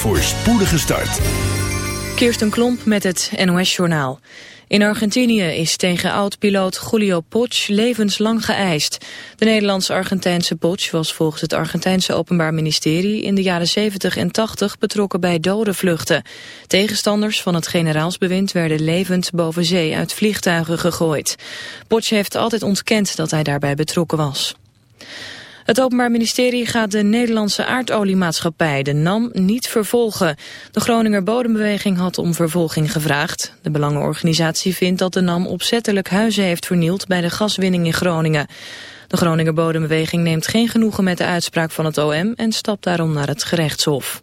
voor spoedige start. Kirsten Klomp met het NOS-journaal. In Argentinië is tegen oud-piloot Julio Potsch levenslang geëist. De Nederlands-Argentijnse Potsch was volgens het Argentijnse Openbaar Ministerie in de jaren 70 en 80 betrokken bij dodenvluchten. Tegenstanders van het generaalsbewind werden levend boven zee uit vliegtuigen gegooid. Potsch heeft altijd ontkend dat hij daarbij betrokken was. Het Openbaar Ministerie gaat de Nederlandse aardoliemaatschappij, de NAM, niet vervolgen. De Groninger Bodembeweging had om vervolging gevraagd. De Belangenorganisatie vindt dat de NAM opzettelijk huizen heeft vernield bij de gaswinning in Groningen. De Groninger Bodembeweging neemt geen genoegen met de uitspraak van het OM en stapt daarom naar het gerechtshof.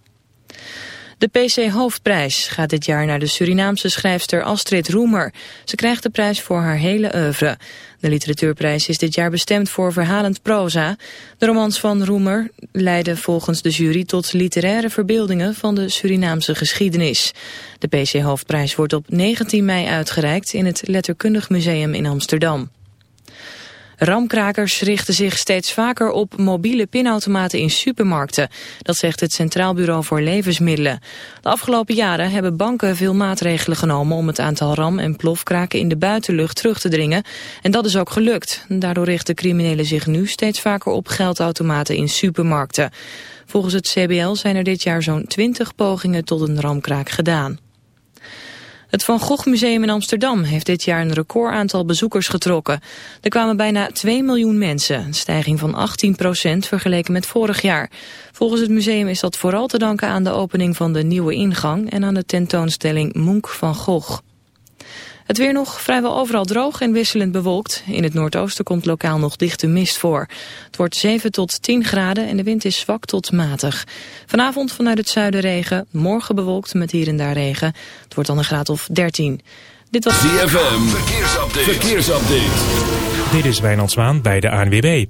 De PC Hoofdprijs gaat dit jaar naar de Surinaamse schrijfster Astrid Roemer. Ze krijgt de prijs voor haar hele oeuvre. De literatuurprijs is dit jaar bestemd voor verhalend proza. De romans van Roemer leiden volgens de jury tot literaire verbeeldingen van de Surinaamse geschiedenis. De PC Hoofdprijs wordt op 19 mei uitgereikt in het Letterkundig Museum in Amsterdam. Ramkrakers richten zich steeds vaker op mobiele pinautomaten in supermarkten. Dat zegt het Centraal Bureau voor Levensmiddelen. De afgelopen jaren hebben banken veel maatregelen genomen om het aantal ram- en plofkraken in de buitenlucht terug te dringen. En dat is ook gelukt. Daardoor richten criminelen zich nu steeds vaker op geldautomaten in supermarkten. Volgens het CBL zijn er dit jaar zo'n 20 pogingen tot een ramkraak gedaan. Het Van Gogh Museum in Amsterdam heeft dit jaar een record aantal bezoekers getrokken. Er kwamen bijna 2 miljoen mensen, een stijging van 18% vergeleken met vorig jaar. Volgens het museum is dat vooral te danken aan de opening van de nieuwe ingang en aan de tentoonstelling Munch van Gogh. Het weer nog vrijwel overal droog en wisselend bewolkt. In het noordoosten komt lokaal nog dichte mist voor. Het wordt 7 tot 10 graden en de wind is zwak tot matig. Vanavond vanuit het zuiden regen, morgen bewolkt met hier en daar regen. Het wordt dan een graad of 13. Dit was ZFM, verkeersupdate. verkeersupdate. Dit is Wijnand Zwaan bij de ANWB.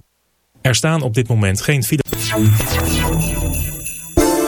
Er staan op dit moment geen file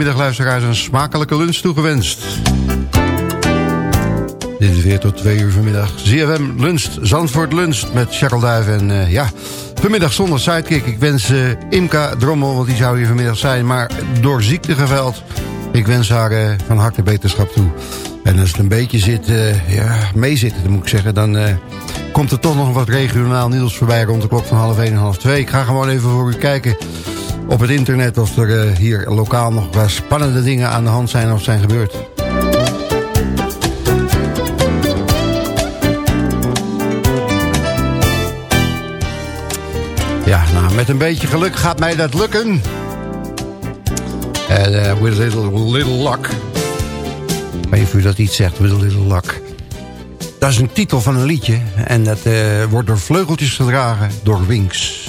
Een hele goede middag luisteraars. Een smakelijke lunch toegewenst. Dit is weer tot twee uur vanmiddag. ZFM Lunch, Zandvoort Lunch met Duif. En uh, ja, vanmiddag zonder sidekick. Ik wens uh, Imka Drommel, want die zou hier vanmiddag zijn. Maar door ziektegeveld, ik wens haar uh, van harte beterschap toe. En als het een beetje zit, ja, meezitten, moet ik zeggen... dan komt er toch nog wat regionaal nieuws voorbij rond de klok van half 1 en half 2. Ik ga gewoon even voor u kijken op het internet... of er eh, hier lokaal nog wel spannende dingen aan de hand zijn of zijn gebeurd. Ja, nou, met een beetje geluk gaat mij dat lukken. Eh, en eh, with a little, little luck. Maar weet niet u dat iets zegt, with a little luck. Dat is een titel van een liedje. En dat wordt door vleugeltjes gedragen door Winks.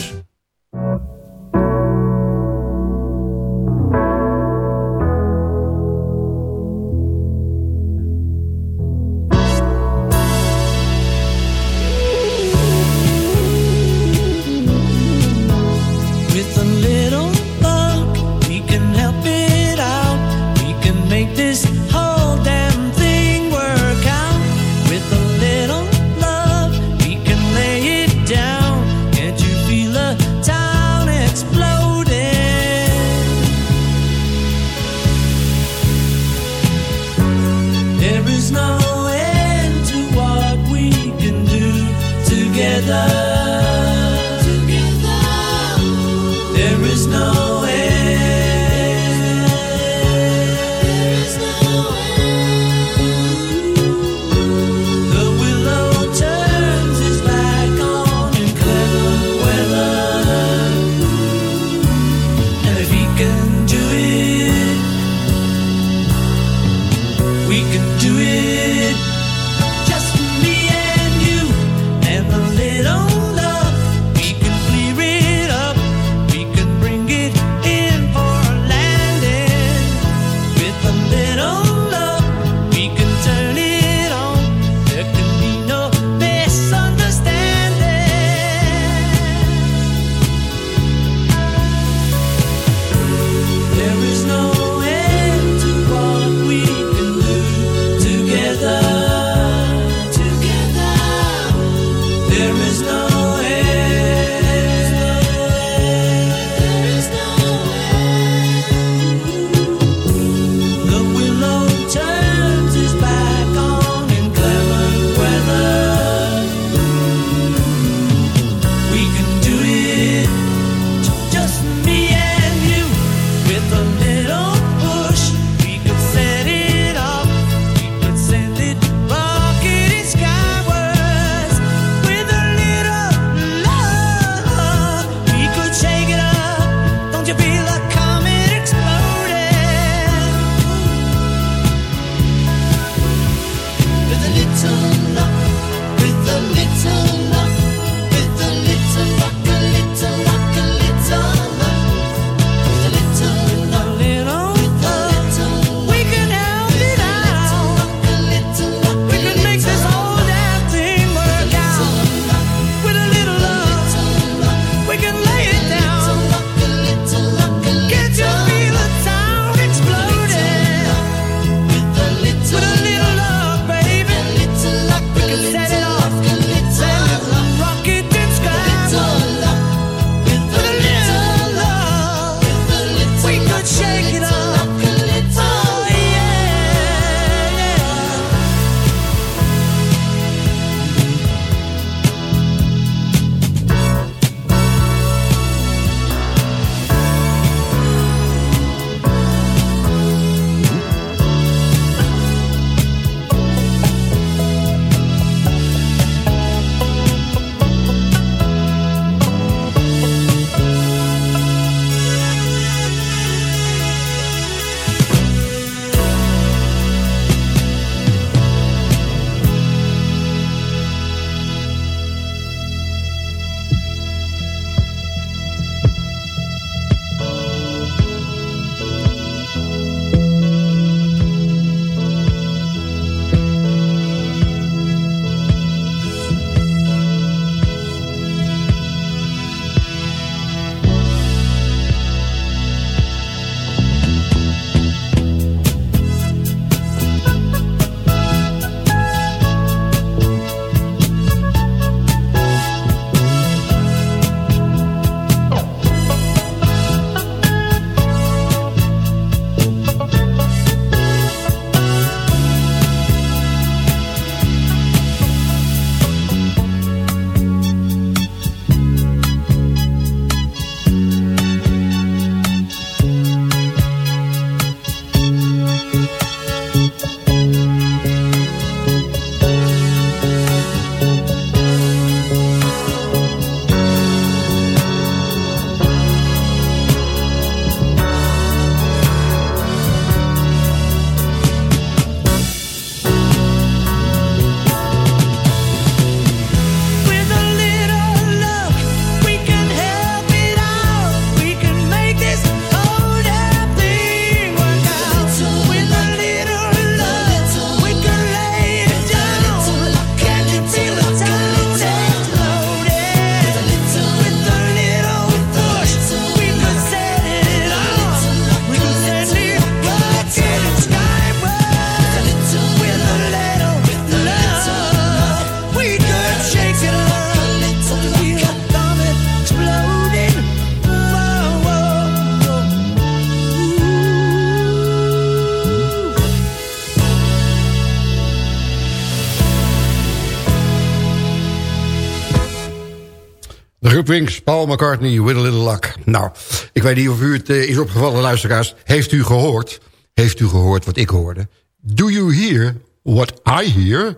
Winks, Paul McCartney, With a Little Luck. Nou, ik weet niet of u het uh, is opgevallen, luisteraars. Heeft u gehoord? Heeft u gehoord wat ik hoorde? Do you hear what I hear?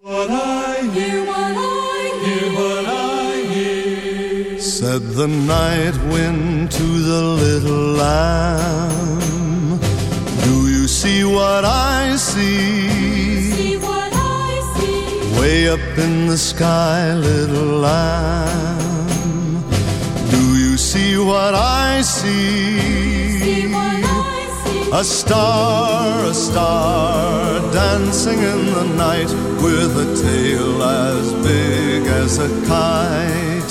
What I hear, what I hear, what I hear. Said the night wind to the little lamb. Do you see what I see? See what I see. Way up in the sky, little lamb. Do you see what I see? See what I see. A star, a star, dancing in the night with a tail as big as a kite.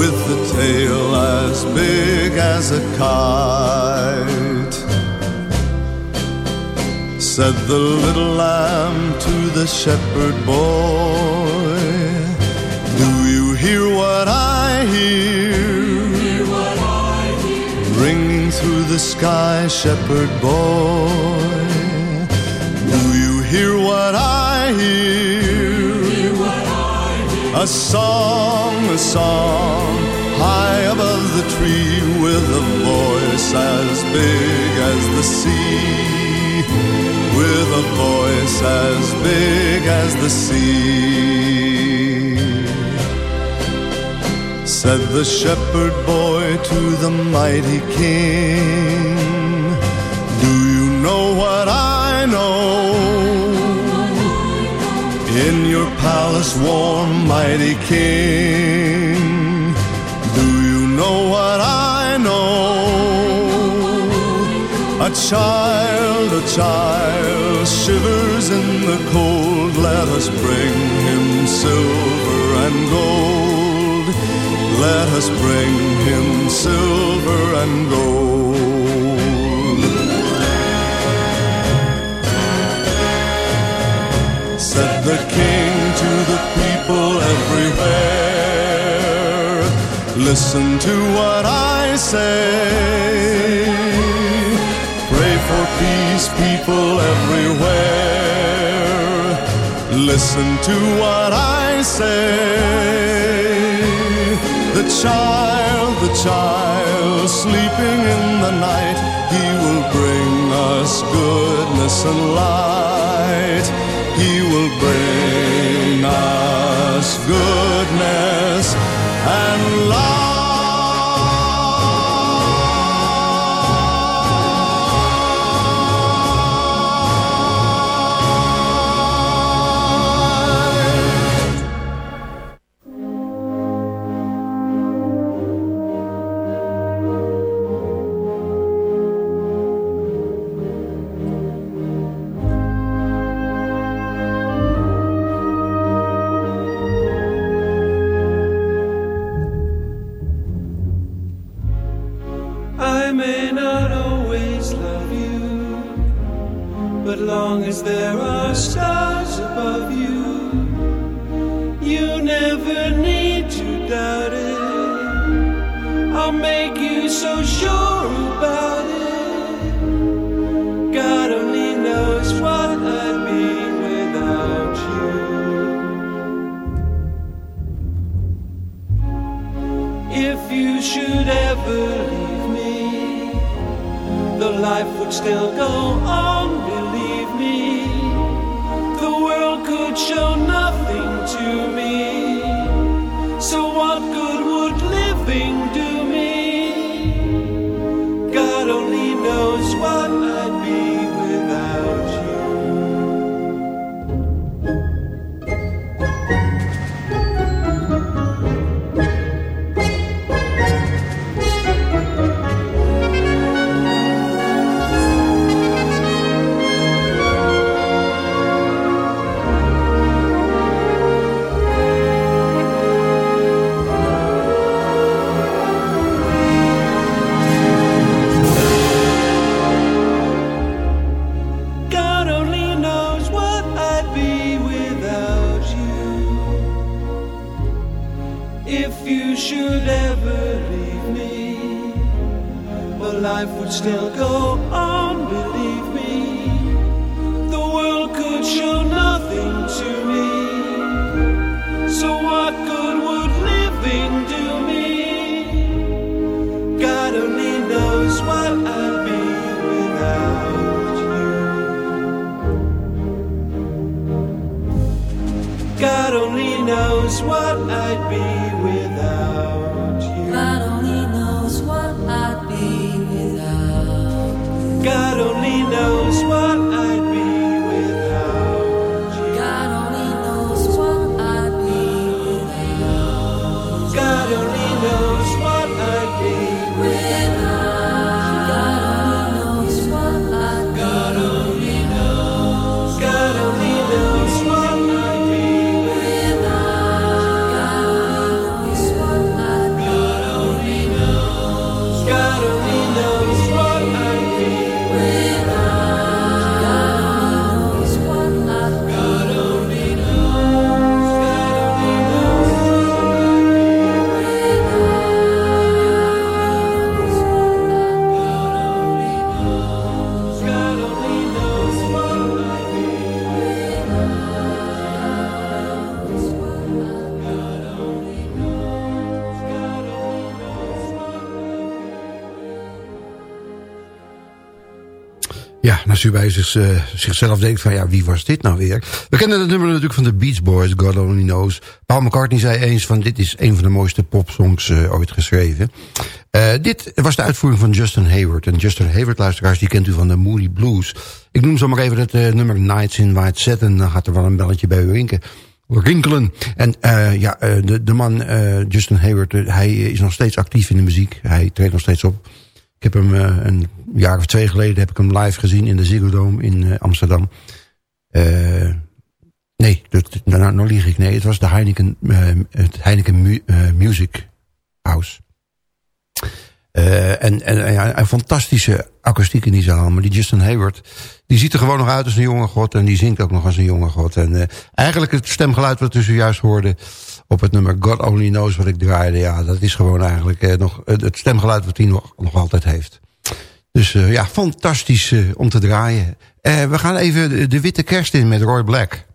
With a tail as big as a kite. Said the little lamb to the shepherd boy, Do you hear what I? Hear the sky, shepherd boy. Do you hear what I hear? A song, a song, high above the tree, with a voice as big as the sea, with a voice as big as the sea. Said the shepherd boy to the mighty king, Do you know what I know? In your palace warm, mighty king, Do you know what I know? A child, a child shivers in the cold. Let us bring him silver and gold. Let us bring him silver and gold. Said the king to the people everywhere. Listen to what I say. Pray for peace, people everywhere. Listen to what I say The child, the child sleeping in the night He will bring us goodness and light He will bring us goodness and light. To als u bij eh, zichzelf denkt van ja, wie was dit nou weer? We kennen het nummer natuurlijk van de Beach Boys, God Only Knows. Paul McCartney zei eens van dit is een van de mooiste popsongs eh, ooit geschreven. Eh, dit was de uitvoering van Justin Hayward. En Justin Hayward, luisteraars, die kent u van de Moody Blues. Ik noem zo maar even het nummer Nights in White Satin. Dan gaat er wel een belletje bij u rinken. Rinkelen. En ja, de, de man Justin Hayward, hij is nog steeds actief in de muziek. Hij treedt nog steeds op. Ik heb hem eh, een jaar of twee geleden heb ik hem live gezien in de Ziggo Dome in eh, Amsterdam. Eh, nee, dat, nou, nou lieg ik. Nee, het was de Heineken, het Heineken Mu- Music House. En en ja, een fantastische akoestiek in die zaal. Maar die Justin Hayward, die ziet er gewoon nog uit als een jonge god. En die zingt ook nog als een jonge god. En eigenlijk het stemgeluid wat u zojuist hoorde op het nummer God Only Knows wat ik draaide. Ja, dat is gewoon eigenlijk eh, nog het stemgeluid wat hij nog, nog altijd heeft. Dus eh, ja, fantastisch eh, om te draaien. We gaan even de, witte kerst in met Roy Black.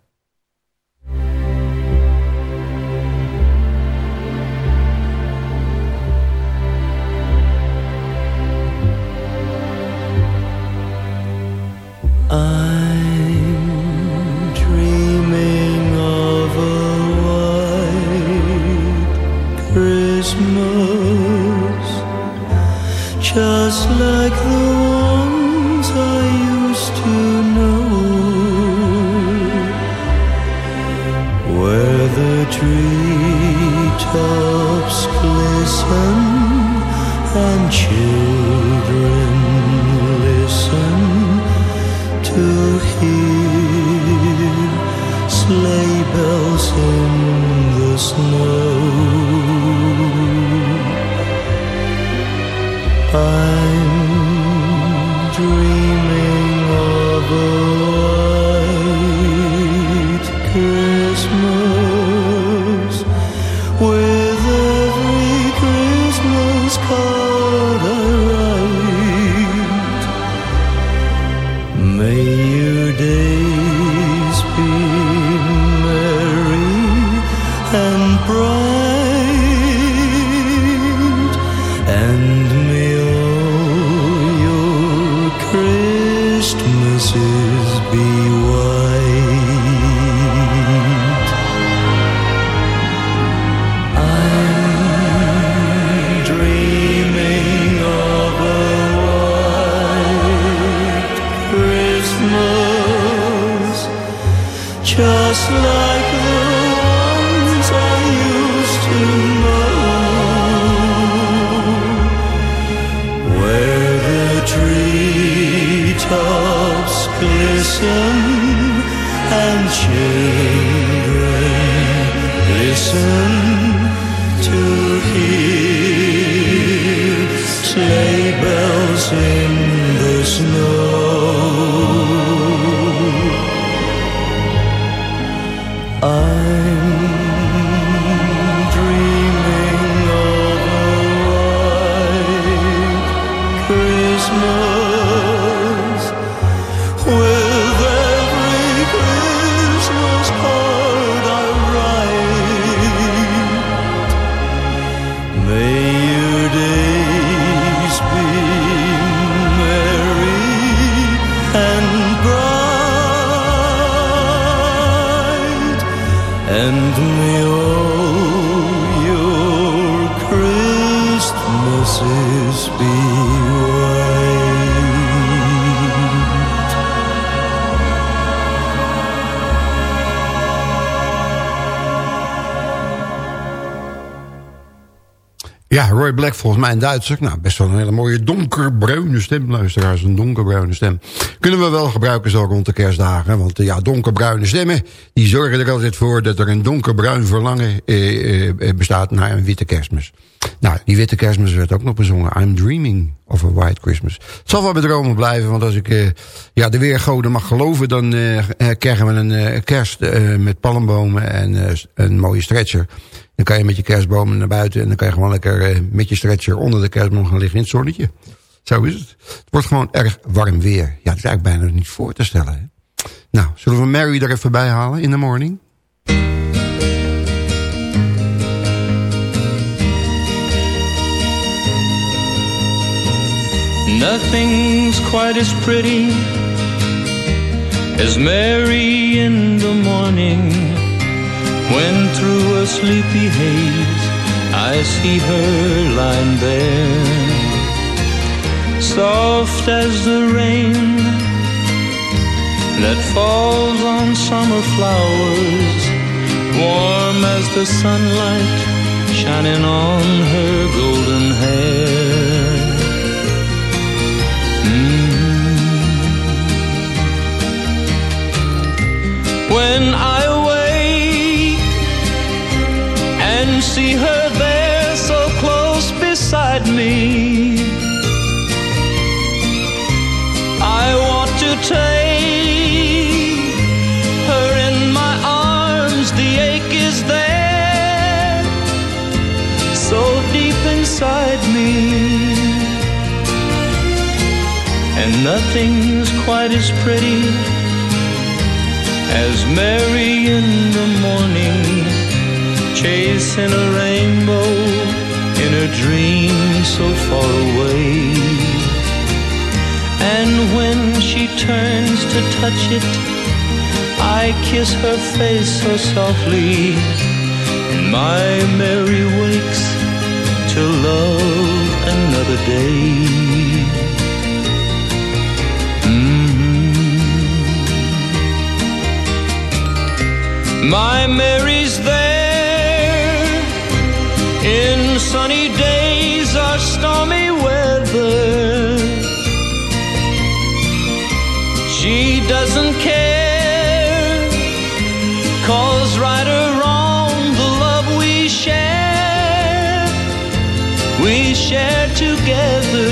Roy Black volgens mij een Duitser. Nou, best wel een hele mooie donkerbruine stem, luisteraars. Een donkerbruine stem. Kunnen we wel gebruiken zo rond de kerstdagen. Want eh, ja, donkerbruine stemmen... die zorgen er altijd voor dat er een donkerbruin verlangen eh, eh, bestaat... naar een witte kerstmis. Nou, die witte kerstmis werd ook nog bezongen. I'm dreaming of a white Christmas. Het zal wel bedromen blijven, want als ik eh, ja, de weergoden mag geloven... dan eh, eh, krijgen we een eh, kerst eh, met palmbomen en eh, een mooie stretcher. Dan kan je met je kerstbomen naar buiten... en dan kan je gewoon lekker eh, met je stretcher onder de kerstboom gaan liggen in het zonnetje. Zo is het. Het wordt gewoon erg warm weer. Ja, het is eigenlijk bijna niet voor te stellen. Hè? Nou, zullen we Mary er even bij halen in de morning? Nothing's quite as pretty as Mary in the morning when through a sleepy haze I see her lying there, soft as the rain that falls on summer flowers, warm as the sunlight shining on her golden hair. Mm. when I see her there so close beside me. I want to take her in my arms, the ache is there, so deep inside me. And nothing's quite as pretty as Mary in the morning, chasing a rainbow in a dream so far away. And when she turns to touch it, I kiss her face so softly, and my Mary wakes to love another day. Mm-hmm. My Mary's there sunny days or stormy weather. She doesn't care, cause right or wrong, the love we share, we share together.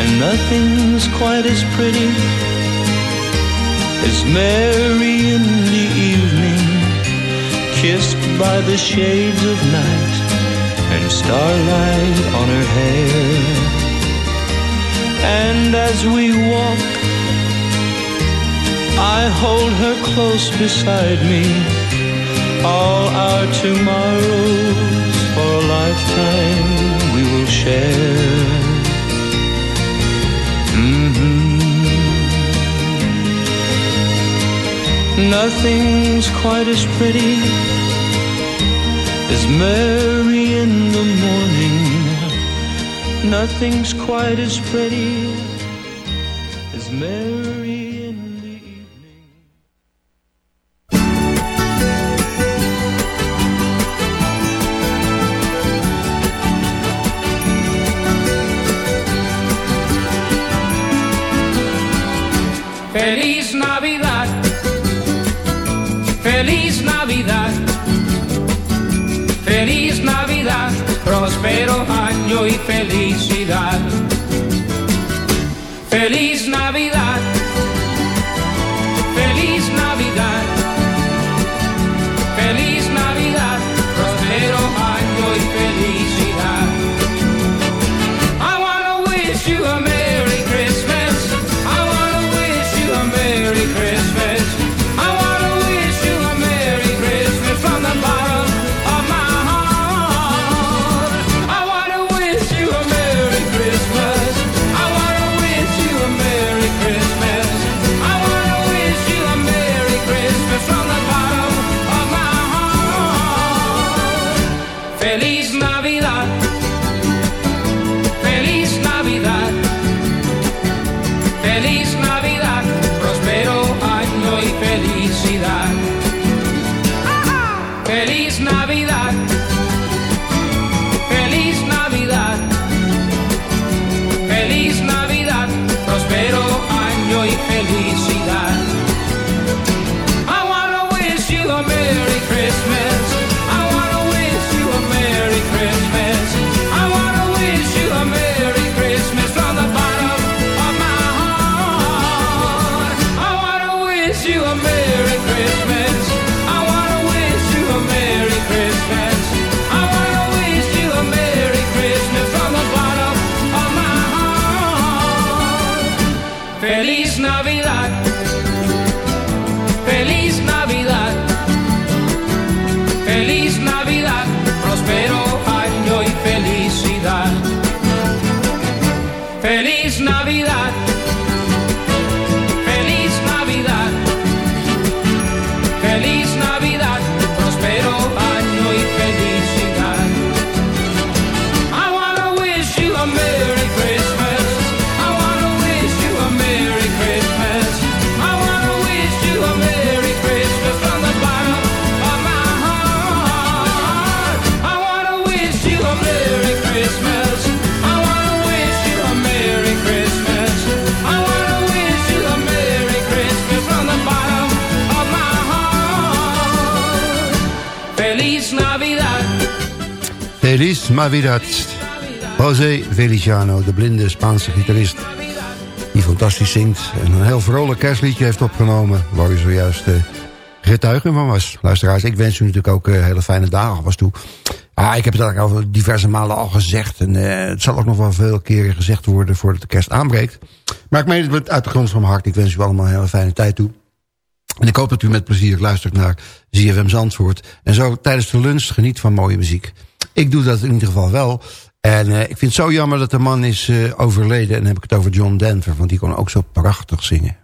And nothing's quite as pretty as Mary in the evening, kissed by the shades of night and starlight on her hair. And as we walk, I hold her close beside me. All our tomorrows for a lifetime we will share. Mhm. Nothing's quite as pretty as Mary in the morning. Nothing's quite as pretty Feliz Navidad. José Feliciano, de blinde Spaanse gitarist. Die fantastisch zingt en een heel vrolijk kerstliedje heeft opgenomen... waar u zojuist uh, getuige van was. Luisteraars, ik wens u natuurlijk ook uh, hele fijne dagen alvast toe. Ah, ik heb het eigenlijk al diverse malen al gezegd... en uh, het zal ook nog wel veel keren gezegd worden voordat de kerst aanbreekt. Maar ik meen het uit de grond van mijn hart. Ik wens u allemaal een hele fijne tijd toe. En ik hoop dat u met plezier luistert naar ZFM Zandvoort. En zo tijdens de lunch geniet van mooie muziek. Ik doe dat in ieder geval wel. En uh, ik vind het zo jammer dat de man is uh, overleden. En dan heb ik het over John Denver, want die kon ook zo prachtig zingen.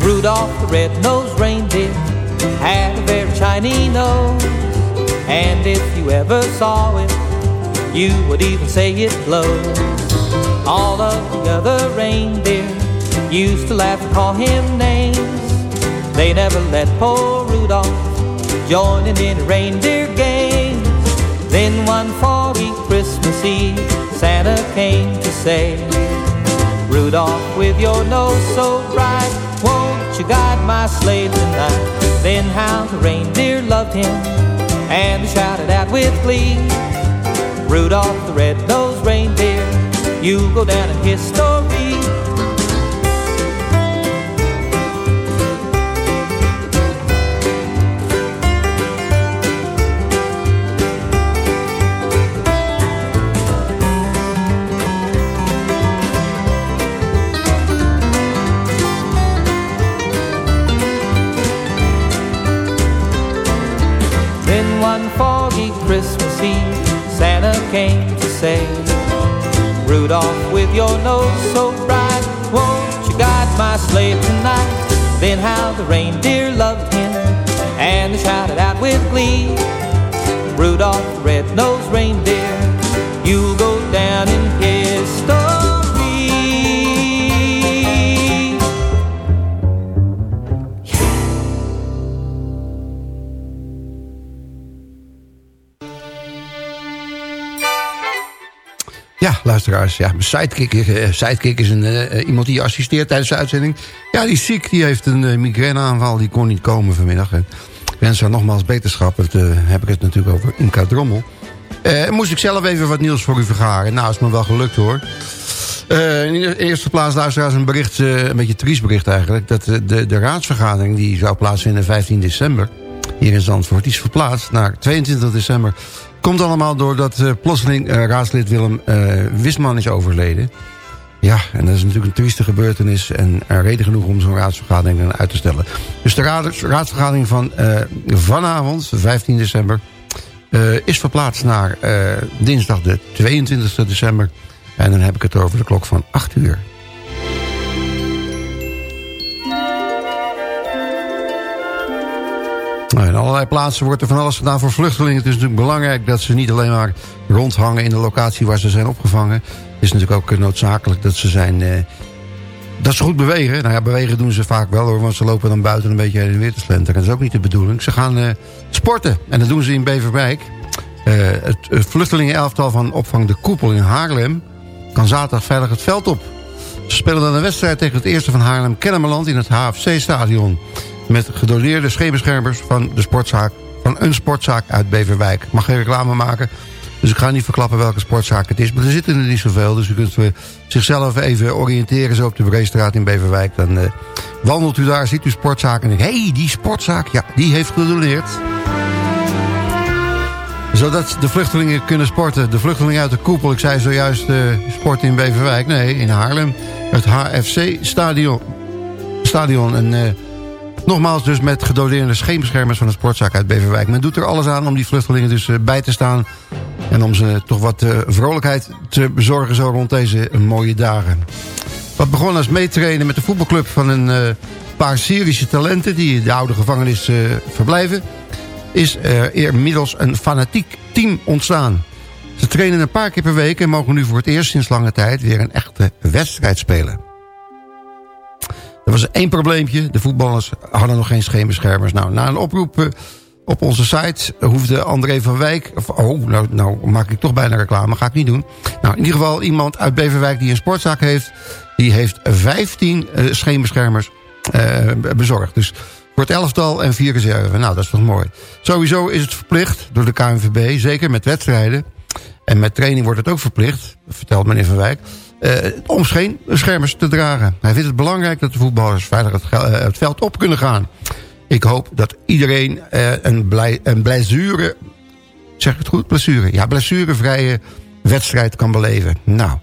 Rudolph the red-nosed reindeer had a very shiny nose. And if you ever saw it, you would even say it glows. All of the other reindeer used to laugh and call him names. They never let poor Rudolph join in any reindeer games. Then one foggy Christmas Eve, Santa came to say, Rudolph, with your nose so bright, won't you guide my sleigh tonight? Then how the reindeer loved him and they shouted out with glee, Rudolph the red-nosed reindeer, you go down in history. Came to say, Rudolph, with your nose so bright, won't you guide my sleigh tonight? Then how the reindeer loved him, and they shouted out with glee, Rudolph, red-nosed reindeer, luisteraars, ja, mijn sidekick, uh, sidekick is een, uh, iemand die je assisteert tijdens de uitzending. Ja, die is ziek, die heeft een migraineaanval, die kon niet komen vanmiddag. En ik wens haar nogmaals beterschap, dat heb ik het natuurlijk over Inka Drommel. moest ik zelf even wat nieuws voor u vergaren. Nou, is me wel gelukt hoor. in de eerste plaats luisteraars een bericht, een beetje triest bericht eigenlijk. Dat de, de raadsvergadering die zou plaatsvinden 15 december hier in Zandvoort... die is verplaatst naar 22 december Komt allemaal doordat uh, plotseling uh, raadslid Willem uh, Wisman is overleden. Ja, en dat is natuurlijk een trieste gebeurtenis... en reden genoeg om zo'n raadsvergadering uit te stellen. Dus de raad, raadsvergadering van vanavond, 15 december... is verplaatst naar dinsdag de 22 december. En dan heb ik het over de klok van 8 uur. Nou, in allerlei plaatsen wordt er van alles gedaan voor vluchtelingen. Het is natuurlijk belangrijk dat ze niet alleen maar rondhangen in de locatie waar ze zijn opgevangen. Het is natuurlijk ook noodzakelijk dat ze zijn... Eh, dat ze goed bewegen. Nou ja, bewegen doen ze vaak wel hoor, want ze lopen dan buiten een beetje heen en weer te slenteren. Dat is ook niet de bedoeling. Ze gaan uh, sporten en dat doen ze in Beverwijk. Uh, het, het vluchtelingenelftal van opvang De Koepel in Haarlem... kan zaterdag veilig het veld op. Ze spelen dan een wedstrijd tegen het eerste van Haarlem-Kennemerland in het HFC-stadion met gedoleerde scheepbeschermers van, de sportzaak, van een sportzaak uit Beverwijk. Mag geen reclame maken. Dus ik ga niet verklappen welke sportzaak het is. Maar er zitten er niet zoveel. Dus u kunt uh, zichzelf even oriënteren zo op de Breestraat in Beverwijk. Dan uh, wandelt u daar, ziet u sportzaak en denkt... hé, hey, die sportzaak, ja, die heeft gedoneerd. Zodat de vluchtelingen kunnen sporten. De vluchtelingen uit de koepel, ik zei zojuist uh, sporten in Beverwijk. Nee, in Haarlem. Het HFC-stadion. Stadion. En uh, nogmaals dus met gedoneerde scheenbeschermers van de sportzaak uit Beverwijk. Men doet er alles aan om die vluchtelingen dus uh, bij te staan. En om ze toch wat vrolijkheid te bezorgen zo rond deze mooie dagen. Wat begon als meetrainen met de voetbalclub van een paar Syrische talenten... die in de oude gevangenis verblijven is er inmiddels een fanatiek team ontstaan. Ze trainen een paar keer per week en mogen nu voor het eerst sinds lange tijd weer een echte wedstrijd spelen. Er was één probleempje. De voetballers hadden nog geen scheenbeschermers. Nou, na een oproep op onze site hoefde André van Wijk... Of, oh, nou, nou maak ik toch bijna reclame, ga ik niet doen. Nou, in ieder geval iemand uit Beverwijk die een sportzaak heeft... die heeft 15 uh, scheenbeschermers uh, bezorgd. Dus voor het elftal en vier reserve. Nou, dat is toch mooi. Sowieso is het verplicht door de KNVB, zeker met wedstrijden. En met training wordt het ook verplicht, vertelt meneer Van Wijk... Uh, om schermers te dragen. Hij vindt het belangrijk dat de voetballers veilig het, het veld op kunnen gaan. Ik hoop dat iedereen uh, een, blij, blessure... Zeg ik het goed? Blessure. Ja, blessurevrije wedstrijd kan beleven. Nou...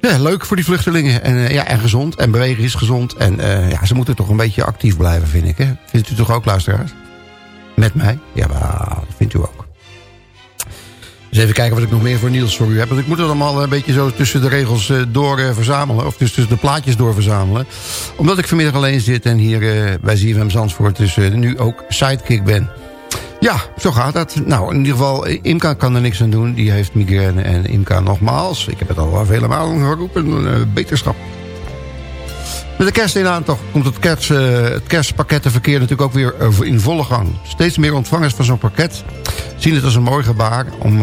Ja, leuk voor die vluchtelingen. En, ja, en gezond. En bewegen is gezond. En ja, ze moeten toch een beetje actief blijven, vind ik. Hè? Vindt u toch ook, luisteraars? Met mij? Ja, dat vindt u ook. Dus even kijken wat ik nog meer voor Niels voor u heb. Want ik moet het allemaal een beetje zo tussen de regels uh, door verzamelen. Of tussen de plaatjes door verzamelen. Omdat ik vanmiddag alleen zit en hier bij ZFM Zandvoort dus nu ook sidekick ben. Ja, zo gaat dat. Nou, in ieder geval, Imka kan er niks aan doen. Die heeft migraine en Imka nogmaals. Ik heb het al vele malen geroepen. Beterschap. Met de kerst aan toch komt het, kerst, het kerstpakkettenverkeer natuurlijk ook weer in volle gang. Steeds meer ontvangers van zo'n pakket zien het als een mooi gebaar... om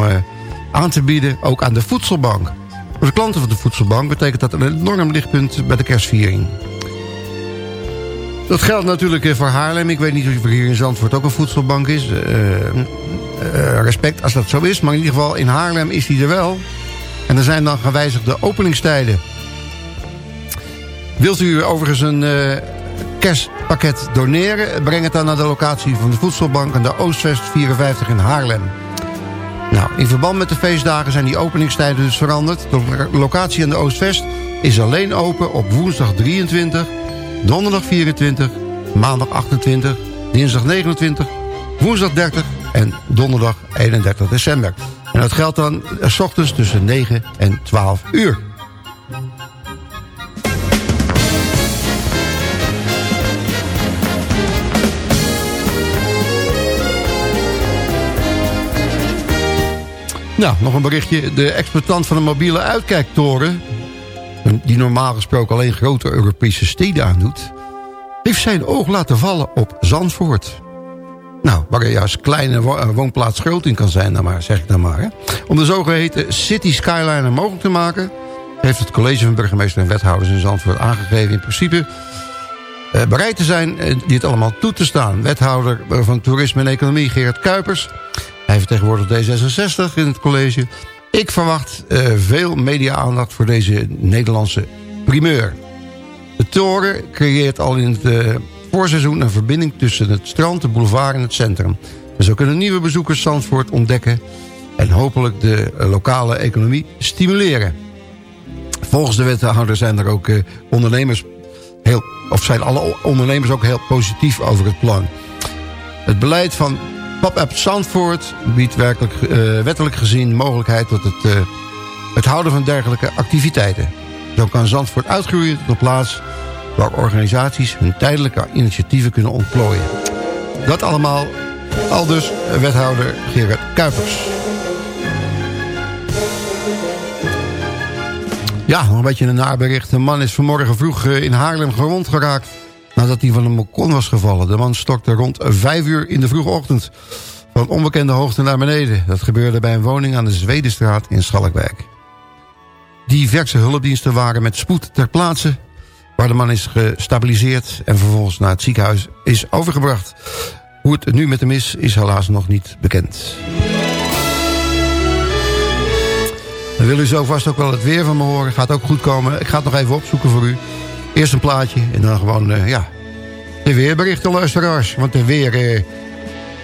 aan te bieden ook aan de voedselbank. Voor de klanten van de voedselbank betekent dat een enorm lichtpunt bij de kerstviering. Dat geldt natuurlijk voor Haarlem. Ik weet niet of er hier in Zandvoort ook een voedselbank is. Uh, respect als dat zo is. Maar in ieder geval in Haarlem is die er wel. En er zijn dan gewijzigde openingstijden. Wilt u overigens een kerstpakket doneren? Breng het dan naar de locatie van de voedselbank... aan de Oostvest 54 in Haarlem. Nou, in verband met de feestdagen zijn die openingstijden dus veranderd. De locatie aan de Oostvest is alleen open op woensdag 23 donderdag 24, maandag 28, dinsdag 29, woensdag 30 en donderdag 31 december. En dat geldt dan s ochtends tussen 9 en 12 uur. Nou, nog een berichtje. De exploitant van een mobiele uitkijktoren die normaal gesproken alleen grote Europese steden aandoet... heeft zijn oog laten vallen op Zandvoort. Nou, waar er juist kleine eh, woonplaats groot in kan zijn, dan maar, zeg ik dan maar. Hè. Om de zogeheten City Skyliner mogelijk te maken... heeft het college van burgemeester en wethouders in Zandvoort aangegeven... in principe uh, bereid te zijn uh, dit allemaal toe te staan. Wethouder van Toerisme en Economie Gerard Kuipers... hij vertegenwoordigt D66 in het college... Ik verwacht uh, veel media-aandacht voor deze Nederlandse primeur. De toren creëert al in het uh, voorseizoen een verbinding tussen het strand, de boulevard en het centrum. En zo kunnen nieuwe bezoekers Zandvoort ontdekken en hopelijk de lokale economie stimuleren. Volgens de wethouder zijn er ook ondernemers heel, of zijn alle ondernemers ook heel positief over het plan. Het beleid van Pop-up Zandvoort biedt werkelijk, uh, wettelijk gezien mogelijkheid tot het, uh, het houden van dergelijke activiteiten. Zo kan Zandvoort uitgroeien tot een plaats waar organisaties hun tijdelijke initiatieven kunnen ontplooien. Dat allemaal al dus wethouder Gerard Kuipers. Ja, nog een beetje een nabericht. Een man is vanmorgen vroeg eh, in Haarlem gewond geraakt nadat hij van een balkon was gevallen. De man stortte rond vijf uur in de vroege ochtend van onbekende hoogte naar beneden. Dat gebeurde bij een woning aan de Zwedenstraat in Schalkwijk. Diverse hulpdiensten waren met spoed ter plaatse... waar de man is gestabiliseerd en vervolgens naar het ziekenhuis is overgebracht. Hoe het nu met hem is, is helaas nog niet bekend. Willen u zo vast ook wel het weer van me horen. Gaat ook goed komen. Ik ga het nog even opzoeken voor u. Eerst een plaatje en dan gewoon, eh, ja... De weerberichten, luisteraars. Want de weer, eh,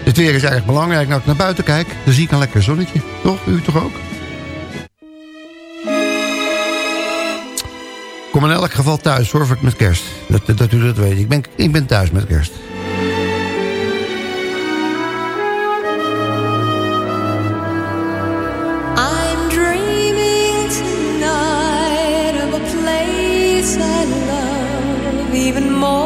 het weer is erg belangrijk. Nou, ik naar buiten kijk, dan zie ik een lekker zonnetje. Toch? U toch ook? Kom in elk geval thuis, hoor, met kerst. Dat, dat u dat weet. Ik ben, ik ben thuis met kerst. Even more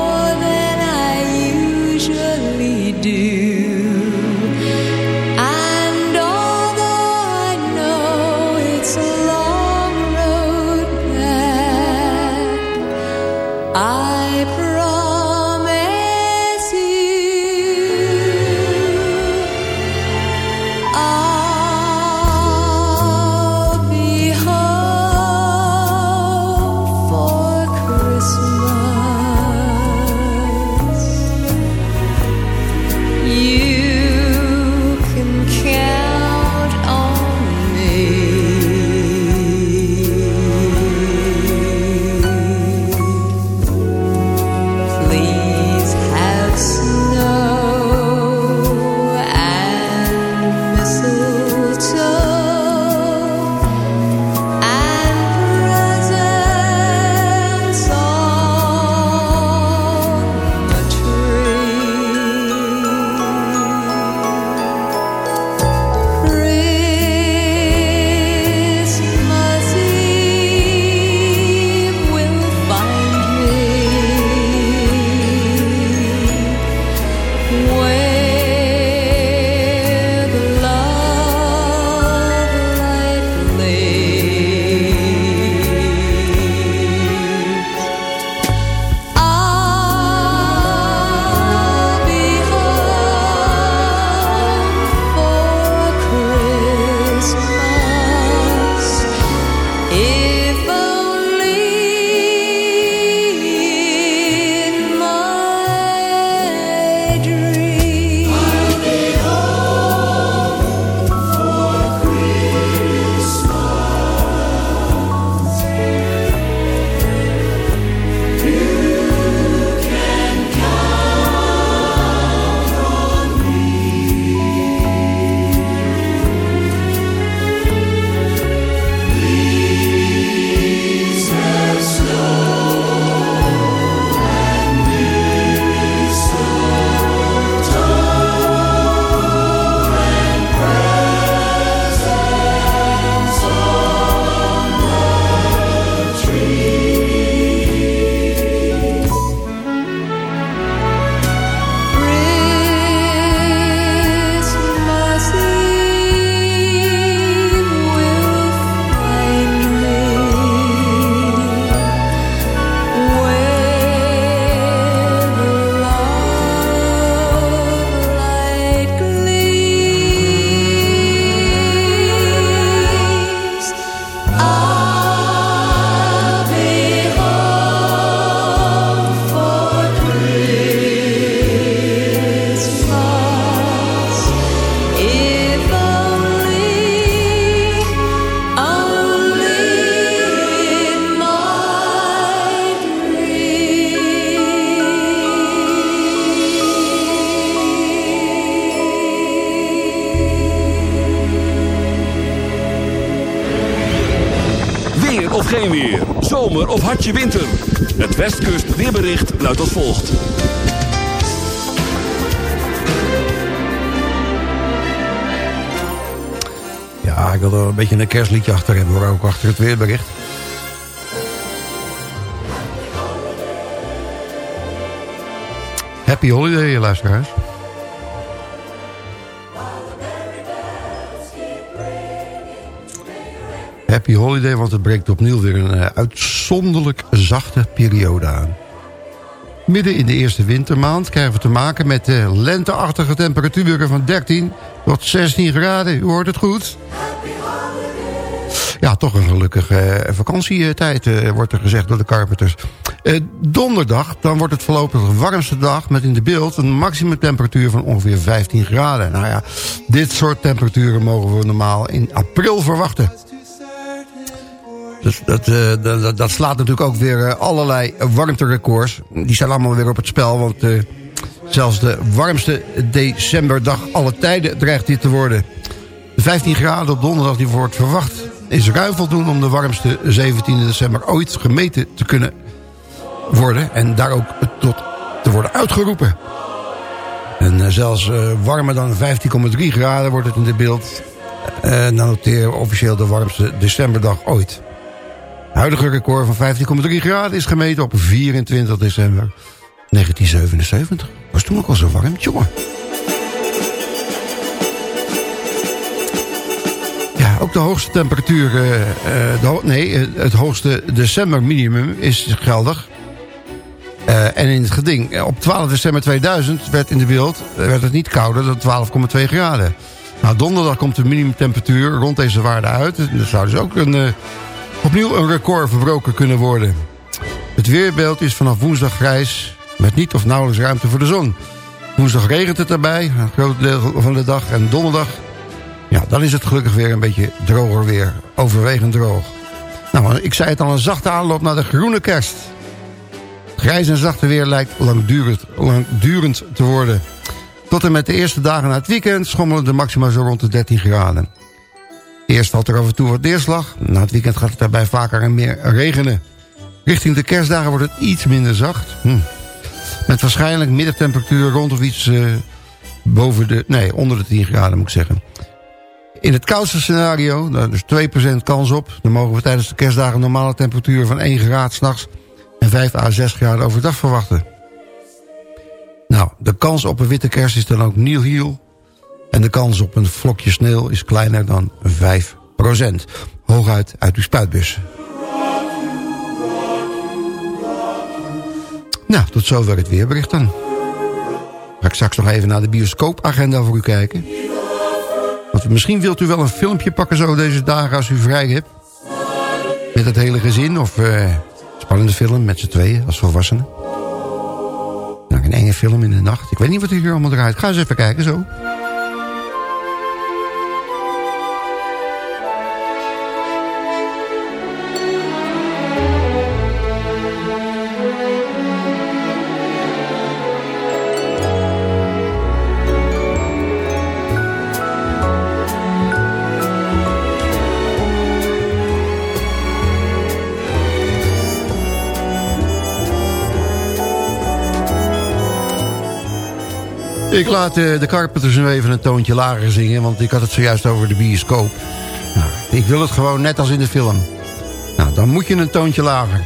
Hartje winter. Het Westkust weerbericht luidt als volgt. Ja, ik wil er een beetje een kerstliedje achter hebben, hoor, ook achter het weerbericht. Happy holiday, luisteraars. Happy holiday, want het breekt opnieuw weer een eh, uitzonderlijk zachte periode aan. Midden in de eerste wintermaand krijgen we te maken met eh, lenteachtige temperaturen van 13 tot 16 graden. U hoort het goed. Ja, toch een gelukkige eh, vakantietijd, eh, wordt er gezegd door de Carpenters. Eh, donderdag, dan wordt het voorlopig de warmste dag... met in de beeld een maximumtemperatuur van ongeveer 15 graden. Nou ja, dit soort temperaturen mogen we normaal in april verwachten. Dus dat, eh, dat, dat- dat slaat natuurlijk ook weer eh, allerlei warmterecords. Die staan allemaal weer op het spel, want eh, zelfs de warmste decemberdag alle tijden dreigt dit te worden. De 15 graden op donderdag die wordt verwacht is ruim voldoende om de warmste 17 december ooit gemeten te kunnen worden. En daar ook tot te worden uitgeroepen. En zelfs warmer dan 15,3 graden wordt het in de beeld. Eh dan noteren officieel de warmste decemberdag ooit. Huidige record van 15,3 graden is gemeten op 24 december 1977. Was toen ook al zo warm, jongen. Ja, ook de hoogste temperatuur, eh, eh, de nee, eh, het hoogste december minimum is geldig. En in het geding, op 12 december 2000 werd in de eh, werd het niet kouder dan 12,2 graden. Nou, donderdag komt de minimumtemperatuur rond deze waarde uit. Dat zou dus ook een, opnieuw een record verbroken kunnen worden. Het weerbeeld is vanaf woensdag grijs met niet of nauwelijks ruimte voor de zon. Woensdag regent het erbij, een groot deel van de dag. En donderdag, ja, dan is het gelukkig weer een beetje droger weer. Overwegend droog. Nou, ik zei het al, een zachte aanloop naar de groene kerst. Grijs en zachte weer lijkt langdurend, langdurend te worden. Tot en met de eerste dagen na het weekend schommelen de maxima zo rond de 13 graden. Eerst valt er af en toe wat neerslag. Na het weekend gaat het daarbij vaker en meer regenen. Richting de kerstdagen wordt het iets minder zacht. Hm. Met waarschijnlijk middentemperatuur rond of iets eh, boven de... Nee, onder de 10 graden moet ik zeggen. In het koudste scenario, daar is 2% kans op... dan mogen we tijdens de kerstdagen een normale temperatuur van 1 graad s'nachts... en 5 à 6 graden overdag verwachten. Nou, de kans op een witte kerst is dan ook nil heel. En de kans op een vlokje sneeuw is kleiner dan 5% Hooguit uit uw spuitbus. Nou, tot zover het weerbericht dan. Ga ik straks nog even naar de bioscoopagenda voor u kijken. Want misschien wilt u wel een filmpje pakken zo deze dagen als u vrij hebt. Met het hele gezin of eh spannende film met z'n tweeën als volwassenen. Nou, een enge film in de nacht. Ik weet niet wat er hier allemaal draait. Ga eens even kijken zo. Ik laat eh, de Carpenters nu even een toontje lager zingen... want ik had het zojuist over de bioscoop. Nou, ik wil het gewoon net als in de film. Nou, dan moet je een toontje lager.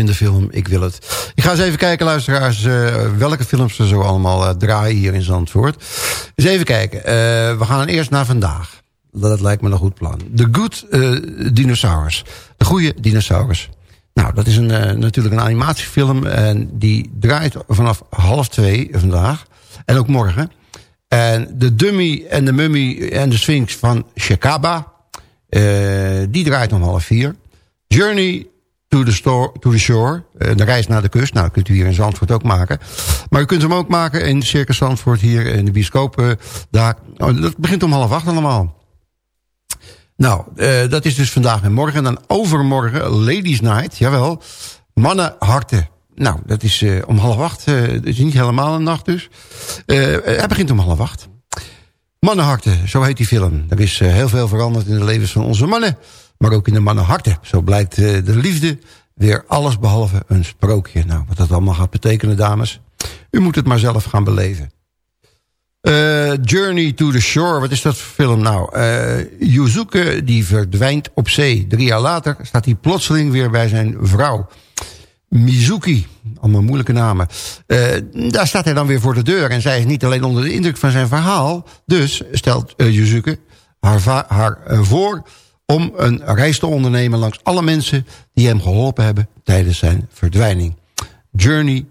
In de film Ik wil het. Ik ga eens even kijken, luisteraars, eh, welke films er zo allemaal eh, draaien hier in Zandvoort. Eens even kijken. Eh, we gaan eerst naar vandaag. Dat lijkt me een goed plan. The Good Dinosaurus. De goede dinosaurus. Nou, dat is een, natuurlijk een animatiefilm. En die draait vanaf half twee vandaag. En ook morgen. En de Dummy en de Mummy en de Sphinx van Shekaba. die draait om half vier. Journey to the, to the Shore. eh, de reis naar de kust. Nou, kunt u hier in Zandvoort ook maken. Maar u kunt hem ook maken in Circus Zandvoort hier in de bioscoop. eh, daar. Oh, dat begint om half acht allemaal. Nou, eh, dat is dus vandaag en morgen. En dan overmorgen, Ladies Night, jawel. Mannenharten. Nou, dat is eh, om half acht. eh, Het is niet helemaal een nacht dus. Eh, hij begint om half acht. Mannenharten, zo heet die film. Er is eh, heel veel veranderd in de levens van onze mannen. Maar ook in de mannenharten. Zo blijkt eh, de liefde weer alles behalve een sprookje. Nou, wat dat allemaal gaat betekenen, dames. U moet het maar zelf gaan beleven. Eh, Journey to the Shore, wat is dat voor film nou? Eh Yuzuke die verdwijnt op zee. Drie jaar later staat hij plotseling weer bij zijn vrouw. Mizuki, allemaal moeilijke namen. Daar staat hij dan weer voor de deur. En zij is niet alleen onder de indruk van zijn verhaal. Dus stelt uh, Yuzuke haar, haar voor om een reis te ondernemen langs alle mensen die hem geholpen hebben tijdens zijn verdwijning. Journey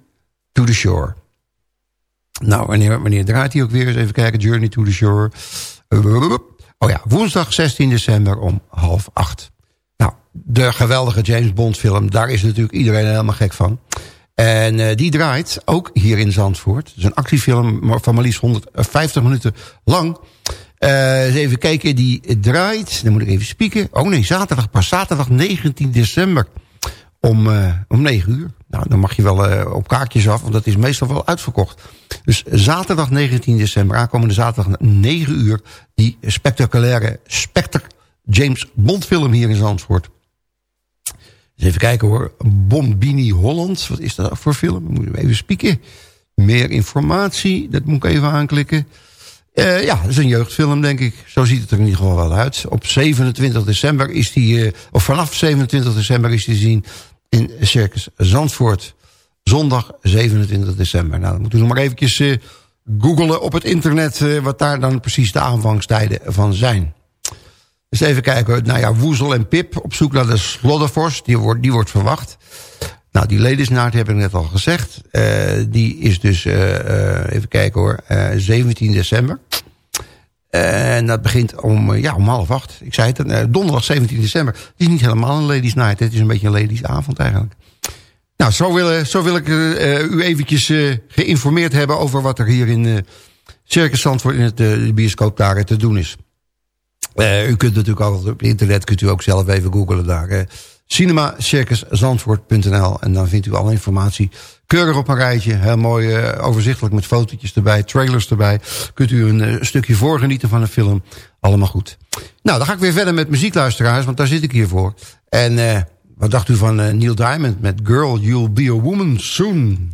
to the Shore. Nou, wanneer, draait hij ook weer eens? Even kijken, Journey to the Shore. Oh ja, woensdag 16 december om half acht. Nou, de geweldige James Bond film, daar is natuurlijk iedereen helemaal gek van. En uh, die draait ook hier in Zandvoort. Het is een actiefilm van maar liefst 150 minuten lang. Uh, eens even kijken, die draait, dan moet ik even spieken. Oh nee, zaterdag, pas zaterdag 19 december om, uh, om 9 uur. Nou, dan mag je wel uh, op kaartjes af, want dat is meestal wel uitverkocht. Dus zaterdag 19 december, aankomende zaterdag 9 uur... die spectaculaire Spectre James Bond film hier in Zandvoort. Dus even kijken hoor. Bombini Holland, wat is dat voor film? Moet even spieken. Meer informatie, dat moet ik even aanklikken. Uh, ja, dat is een jeugdfilm, denk ik. Zo ziet het er in ieder geval wel uit. Op 27 december is die, uh, of vanaf 27 december is die te zien in Circus Zandvoort. Zondag 27 december. Nou, dan moeten we nog maar eventjes uh, googelen op het internet... Wat daar dan precies de aanvangstijden van zijn. Dus even kijken. Nou ja, Woezel en Pip op zoek naar de Sloddervors. Die wordt, die wordt verwacht. Nou, die ledensnaart heb ik net al gezegd. Uh, die is dus, uh, uh, even kijken hoor, 17 december. En dat begint om, ja, om half acht. Ik zei het, donderdag 17 december. Het is niet helemaal een ladies night. Het is een beetje een ladies avond eigenlijk. Nou, zo wil, zo wil ik u eventjes geïnformeerd hebben... over wat er hier in Circus Zandvoort in het de bioscoop te doen is. u kunt natuurlijk ook op internet, kunt u ook zelf even googlen daar cinemacircuszandvoort.nl en dan vindt u alle informatie keurig op een rijtje. Heel mooi uh, overzichtelijk met fotootjes erbij, trailers erbij. Kunt u een uh, stukje voorgenieten van de film. Allemaal goed. Nou, dan ga ik weer verder met muziekluisteraars, want daar zit ik hier voor. En uh, wat dacht u van Neil Diamond met Girl, You'll Be a Woman Soon?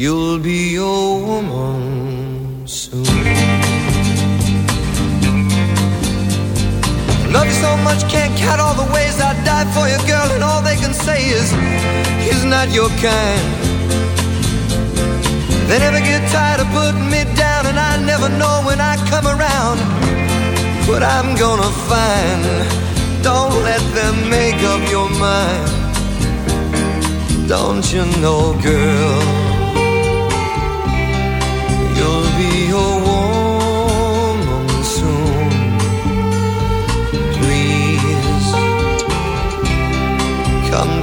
You'll be a woman soon Love you so much, can't count all the ways I die for you, girl, and all they can say is, he's not your kind. They never get tired of putting me down, and I never know when I come around what I'm gonna find. Don't let them make up your mind. Don't you know, girl? You'll be a woman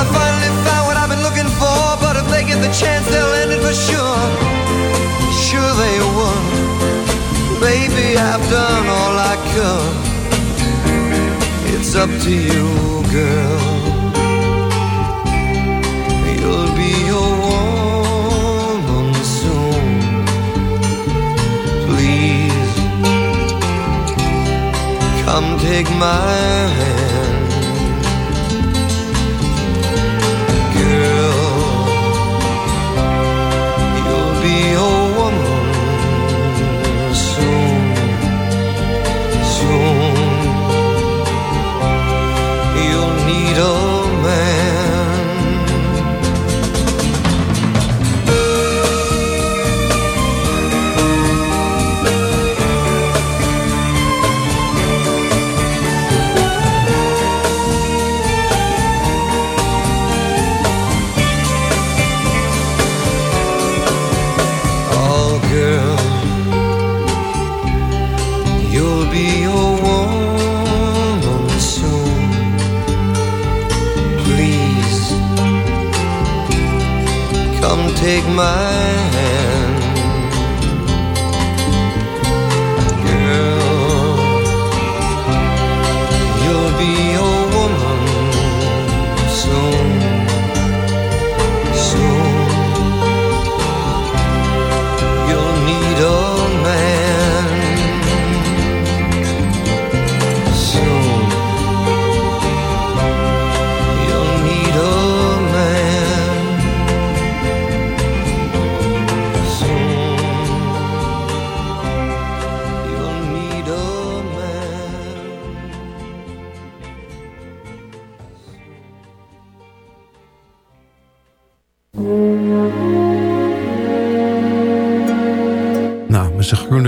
Well, I finally found what I've been looking for, but if they get the chance, they'll end it for sure. Sure they would. Baby, I've done all I could. It's up to you, girl. You'll be a woman soon. Please come take my hand, you'll be a woman soon. Please come take my hand,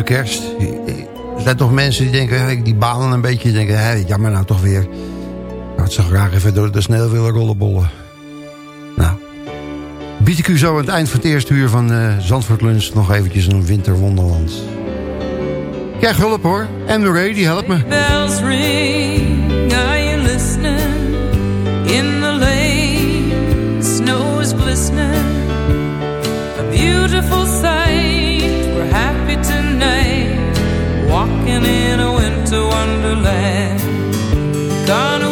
kerst. Er zijn toch mensen die denken, die balen een beetje. Denken, jammer nou toch weer. Ik had zo graag even door de sneeuw willen rollenbollen. Nou, bied ik u zo aan het eind van het eerste uur van eh Zandvoort Lunch... nog eventjes een winterwonderland. Krijg hulp hoor. En Ray, die helpt me. bells ring, listening? In the lane, snow is glistening. A beautiful sight, happy tonight. Walking in a winter wonderland. Gone